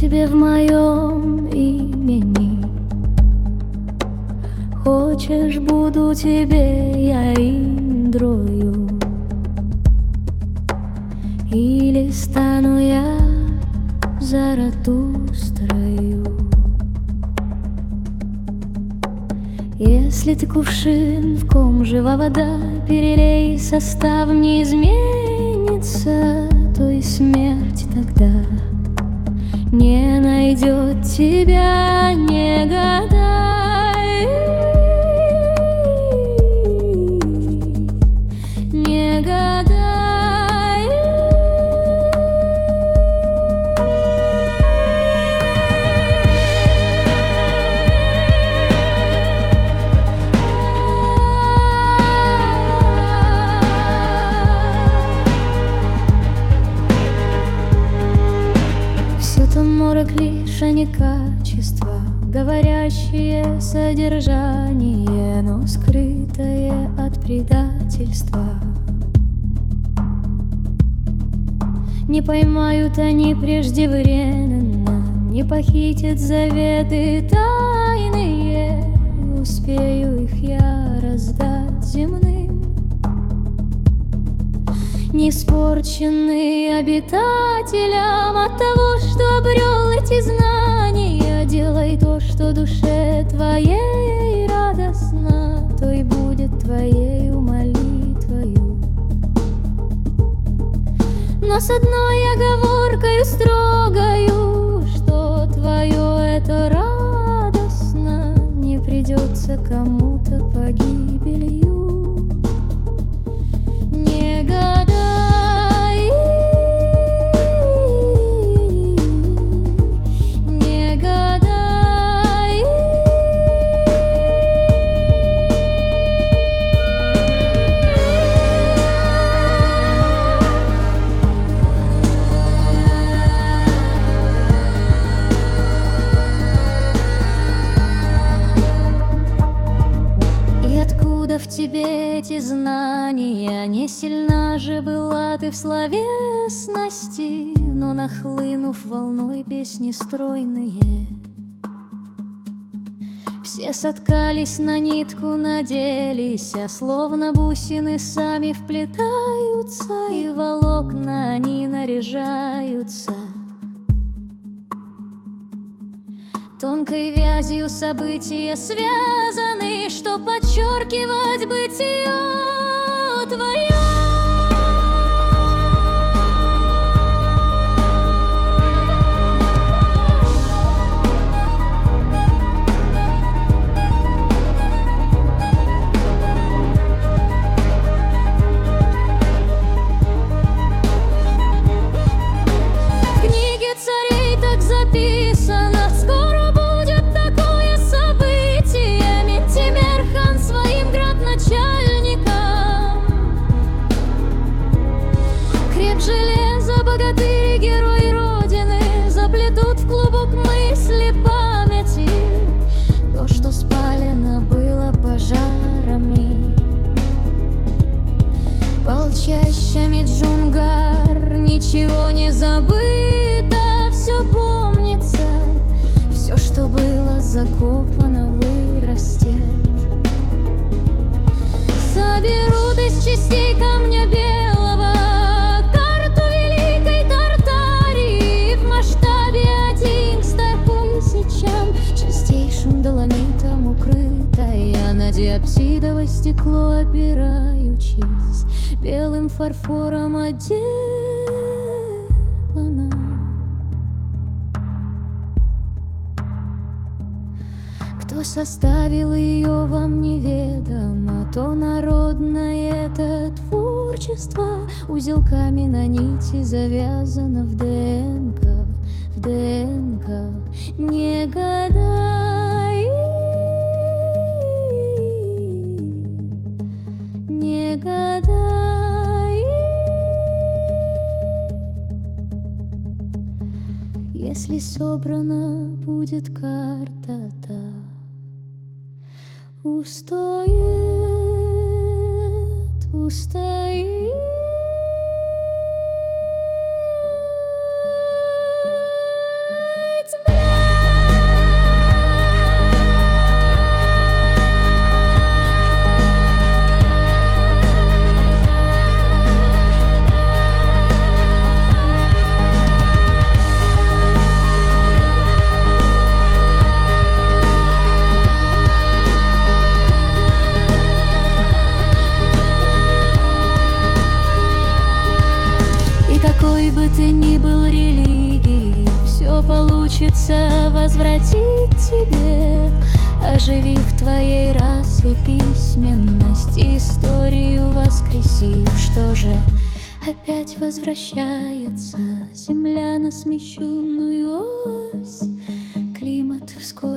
тебе в моем имени. Хочешь, буду тебе я индрою. Или стану я Заратустрою. Если ты кувшин, в ком жива вода Перелей, состав не изменится То и смерть тогда не найдет тебя, не гадай, качество Говорящее содержание, но скрытое от предательства Не поймают они преждевременно Не похитят заветы тайные Успею их я раздать земным не испорченный обитателям от того, что обрел эти знания. То, что душе твоей радостно, то и будет твоей молитвою. Но с одной оговоркой строгою, что твое это радостно, не придется кому-то погибелью. В тебе эти знания? Не сильна же была ты в словесности, Но нахлынув волной песни стройные, Все соткались на нитку, наделись, а Словно бусины сами вплетаются, И волокна они наряжаются. Тонкой вязью события связаны, Что подчеркивать бытие твое. Креп железа, богатырь, герой Родины Заплетут в клубок мысли памяти. То, что спалено было пожарами. Полчащами джунгар Ничего не забыто, все помнится. Все, что было закопано, вырастет На диапсидовое стекло опираючись Белым фарфором отделана Кто составил ее, вам неведомо То народное это творчество Узелками на нити завязано в ДНК В ДНК. Не гадай Если собрана будет карта та Устоит, устоит хочется возвратить тебе, Оживив твоей расы письменность, Историю воскресив, что же опять возвращается Земля на смещенную ось, Климат вскоре